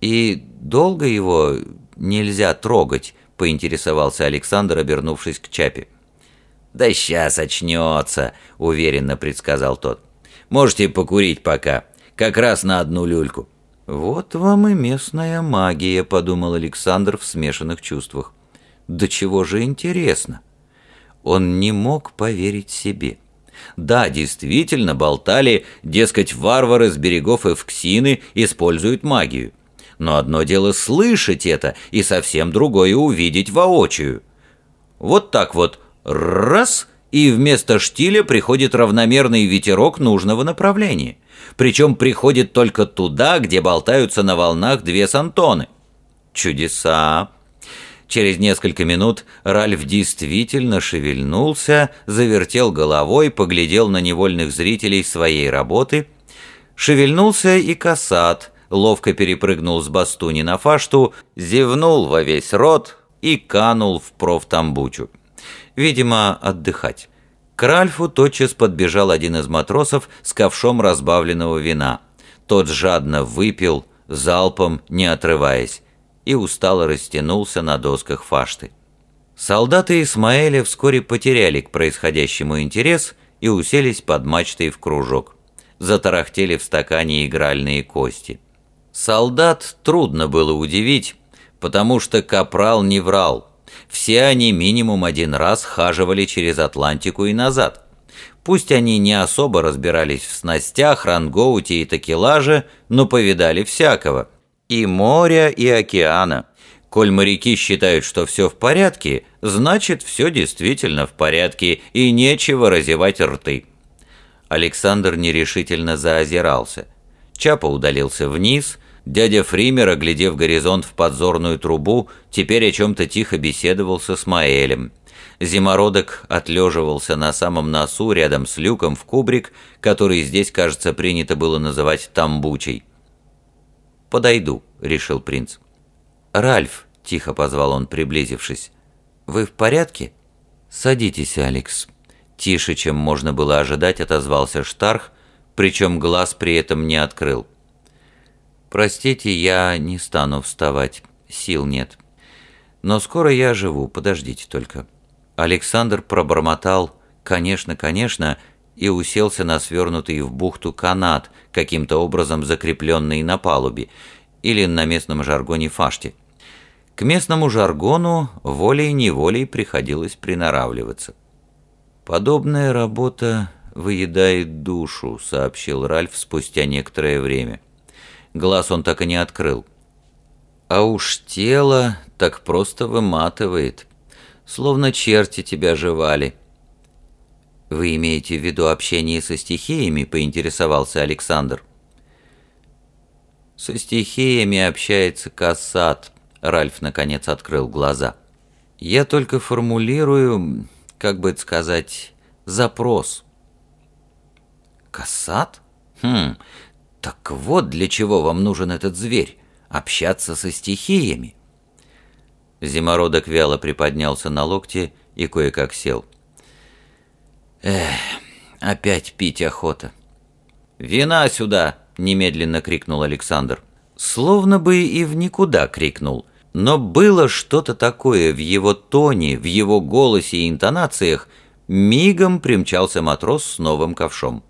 «И долго его нельзя трогать?» – поинтересовался Александр, обернувшись к Чапе. «Да сейчас очнется», – уверенно предсказал тот. «Можете покурить пока, как раз на одну люльку». «Вот вам и местная магия», – подумал Александр в смешанных чувствах. «Да чего же интересно?» Он не мог поверить себе. Да, действительно, болтали, дескать, варвары с берегов Эвксины используют магию. Но одно дело слышать это, и совсем другое увидеть воочию. Вот так вот раз, и вместо штиля приходит равномерный ветерок нужного направления. Причем приходит только туда, где болтаются на волнах две сантоны. Чудеса! Через несколько минут Ральф действительно шевельнулся, завертел головой, поглядел на невольных зрителей своей работы. Шевельнулся и касат, ловко перепрыгнул с бастуни на фашту, зевнул во весь рот и канул в профтамбучу. Видимо, отдыхать. К Ральфу тотчас подбежал один из матросов с ковшом разбавленного вина. Тот жадно выпил, залпом, не отрываясь, и устало растянулся на досках фашты. Солдаты Исмаэля вскоре потеряли к происходящему интерес и уселись под мачтой в кружок. Затарахтели в стакане игральные кости. Солдат трудно было удивить, потому что капрал не врал. Все они минимум один раз хаживали через Атлантику и назад. Пусть они не особо разбирались в снастях, рангоуте и такелаже, но повидали всякого. И моря, и океана. Коль моряки считают, что все в порядке, значит, все действительно в порядке, и нечего разевать рты. Александр нерешительно заозирался. Чапа удалился вниз, Дядя Фример, оглядев горизонт в подзорную трубу, теперь о чем-то тихо беседовал с Исмаэлем. Зимородок отлеживался на самом носу рядом с люком в кубрик, который здесь, кажется, принято было называть тамбучей. «Подойду», — решил принц. «Ральф», — тихо позвал он, приблизившись, — «вы в порядке?» «Садитесь, Алекс». Тише, чем можно было ожидать, отозвался Штарх, причем глаз при этом не открыл. «Простите, я не стану вставать, сил нет. Но скоро я живу, подождите только». Александр пробормотал «Конечно, конечно», и уселся на свернутый в бухту канат, каким-то образом закрепленный на палубе, или на местном жаргоне фаште. К местному жаргону волей-неволей приходилось приноравливаться. «Подобная работа выедает душу», — сообщил Ральф спустя некоторое время. Глаз он так и не открыл. А уж тело так просто выматывает, словно черти тебя жевали. «Вы имеете в виду общение со стихиями?» – поинтересовался Александр. «Со стихиями общается Кассат», – Ральф наконец открыл глаза. «Я только формулирую, как бы это сказать, запрос». «Кассат? Хм, «Так вот для чего вам нужен этот зверь — общаться со стихиями». Зимородок вяло приподнялся на локте и кое-как сел. «Эх, опять пить охота». «Вина сюда!» — немедленно крикнул Александр. Словно бы и в никуда крикнул, но было что-то такое в его тоне, в его голосе и интонациях, мигом примчался матрос с новым ковшом.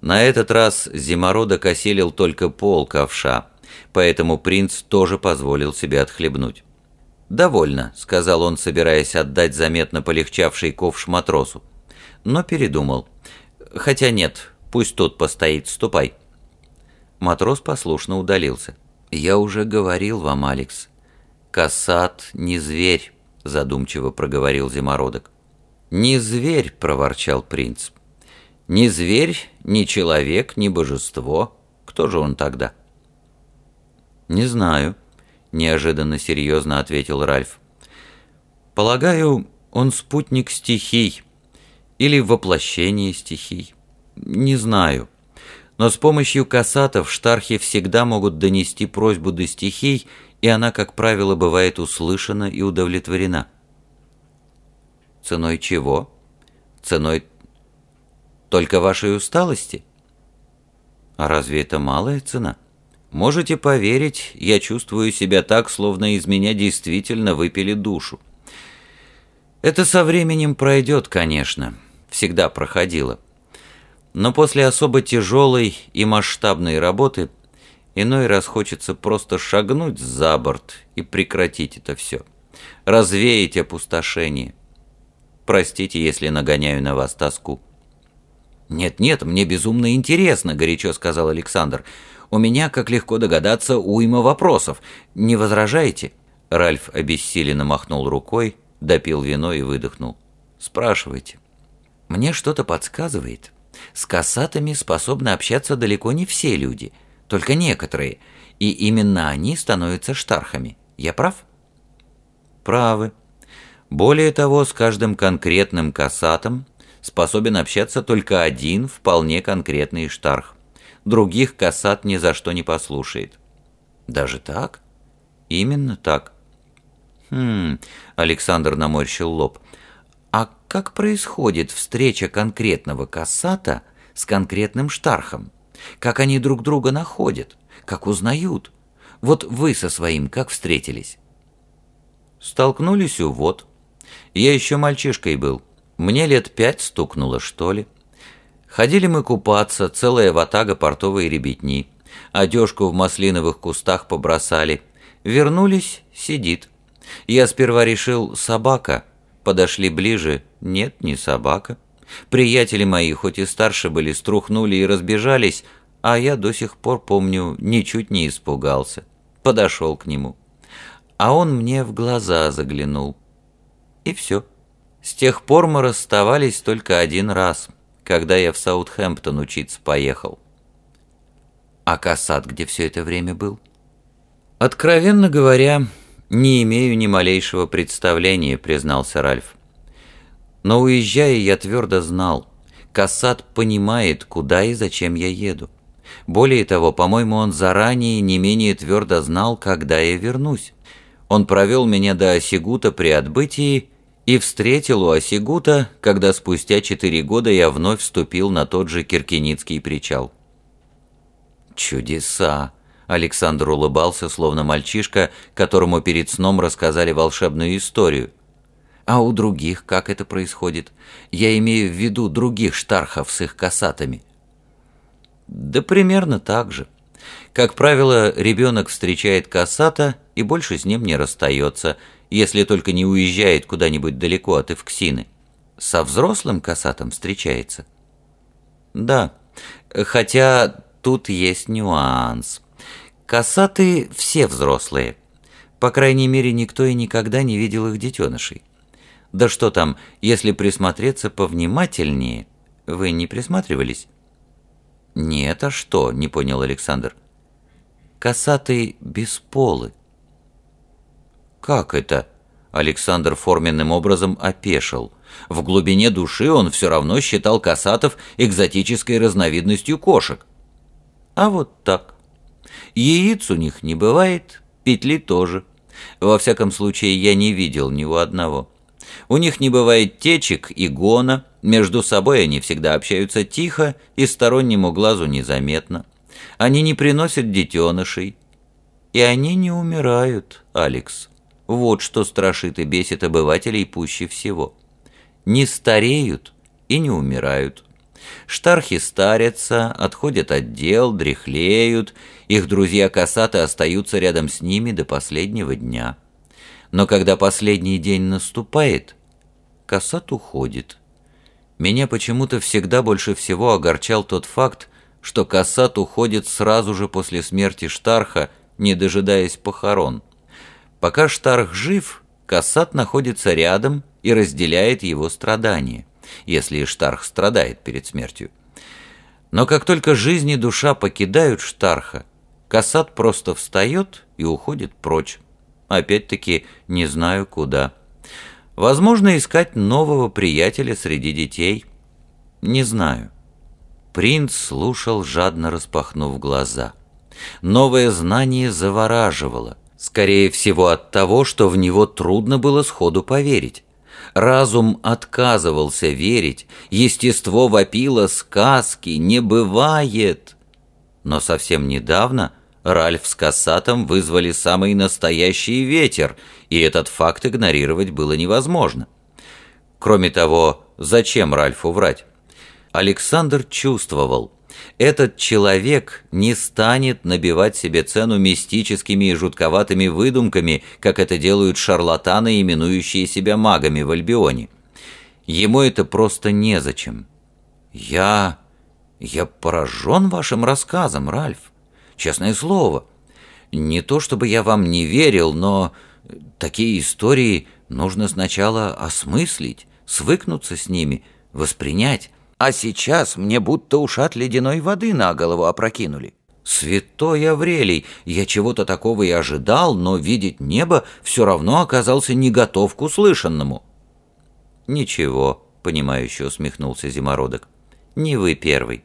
На этот раз зимородок осилил только пол ковша, поэтому принц тоже позволил себе отхлебнуть. «Довольно», — сказал он, собираясь отдать заметно полегчавший ковш матросу. Но передумал. «Хотя нет, пусть тут постоит, ступай». Матрос послушно удалился. «Я уже говорил вам, Алекс. Касат не зверь», — задумчиво проговорил зимородок. «Не зверь», — проворчал принц. Ни зверь, ни человек, ни божество. Кто же он тогда? Не знаю, неожиданно серьезно ответил Ральф. Полагаю, он спутник стихий или воплощение стихий. Не знаю. Но с помощью касатов штархи всегда могут донести просьбу до стихий, и она, как правило, бывает услышана и удовлетворена. Ценой чего? Ценой только вашей усталости? А разве это малая цена? Можете поверить, я чувствую себя так, словно из меня действительно выпили душу. Это со временем пройдет, конечно, всегда проходило. Но после особо тяжелой и масштабной работы иной раз хочется просто шагнуть за борт и прекратить это все. Развеять опустошение. Простите, если нагоняю на вас тоску. «Нет-нет, мне безумно интересно», — горячо сказал Александр. «У меня, как легко догадаться, уйма вопросов. Не возражаете?» Ральф обессиленно махнул рукой, допил вино и выдохнул. «Спрашивайте». «Мне что-то подсказывает. С касатами способны общаться далеко не все люди, только некоторые, и именно они становятся штархами. Я прав?» «Правы. Более того, с каждым конкретным касатом способен общаться только один вполне конкретный штарх. Других касат ни за что не послушает». «Даже так?» «Именно так». «Хм...» — Александр наморщил лоб. «А как происходит встреча конкретного касата с конкретным штархом? Как они друг друга находят? Как узнают? Вот вы со своим как встретились?» «Столкнулись у вод. Я еще мальчишкой был. Мне лет пять стукнуло, что ли. Ходили мы купаться, целая ватага портовой ребятни. Одежку в маслиновых кустах побросали. Вернулись, сидит. Я сперва решил «собака». Подошли ближе «нет, не собака». Приятели мои, хоть и старше были, струхнули и разбежались, а я до сих пор, помню, ничуть не испугался. Подошел к нему. А он мне в глаза заглянул. И все. С тех пор мы расставались только один раз, когда я в Саутхэмптон учиться поехал. А Касат где все это время был? Откровенно говоря, «Не имею ни малейшего представления», — признался Ральф. «Но уезжая, я твердо знал, Кассат понимает, куда и зачем я еду. Более того, по-моему, он заранее не менее твердо знал, когда я вернусь. Он провел меня до Осигута при отбытии и встретил у Осигута, когда спустя четыре года я вновь вступил на тот же Киркиницкий причал». «Чудеса!» Александр улыбался, словно мальчишка, которому перед сном рассказали волшебную историю. А у других как это происходит? Я имею в виду других штархов с их касатами. Да примерно так же. Как правило, ребенок встречает касата и больше с ним не расстается, если только не уезжает куда-нибудь далеко от Эвксины. Со взрослым касатом встречается? Да, хотя тут есть нюанс – Косатые все взрослые. По крайней мере, никто и никогда не видел их детенышей. Да что там, если присмотреться повнимательнее... Вы не присматривались? Нет, а что, не понял Александр. Косатые бесполы. Как это? Александр форменным образом опешил. В глубине души он все равно считал косатов экзотической разновидностью кошек. А вот так. Яиц у них не бывает, петли тоже. Во всяком случае, я не видел ни у одного. У них не бывает течек и гона, между собой они всегда общаются тихо и стороннему глазу незаметно. Они не приносят детенышей. И они не умирают, Алекс. Вот что страшит и бесит обывателей пуще всего. Не стареют и не умирают. Штархи старятся, отходят от дел, дряхлеют, их друзья-косаты остаются рядом с ними до последнего дня. Но когда последний день наступает, косат уходит. Меня почему-то всегда больше всего огорчал тот факт, что косат уходит сразу же после смерти Штарха, не дожидаясь похорон. Пока Штарх жив, косат находится рядом и разделяет его страдания если Штарх страдает перед смертью. Но как только жизнь и душа покидают Штарха, Касат просто встает и уходит прочь. Опять-таки, не знаю куда. Возможно, искать нового приятеля среди детей. Не знаю. Принц слушал, жадно распахнув глаза. Новое знание завораживало. Скорее всего от того, что в него трудно было сходу поверить. Разум отказывался верить, естество вопило сказки, не бывает. Но совсем недавно Ральф с Кассатом вызвали самый настоящий ветер, и этот факт игнорировать было невозможно. Кроме того, зачем Ральфу врать? Александр чувствовал, этот человек не станет набивать себе цену мистическими и жутковатыми выдумками, как это делают шарлатаны, именующие себя магами в Альбионе. Ему это просто незачем. «Я... я поражен вашим рассказом, Ральф. Честное слово. Не то чтобы я вам не верил, но такие истории нужно сначала осмыслить, свыкнуться с ними, воспринять. А сейчас мне будто ушат ледяной воды на голову опрокинули. Святой Аврелий, я чего-то такого и ожидал, но видеть небо все равно оказался не готов к услышанному. Ничего, понимающе усмехнулся Зимородок. Не вы первый.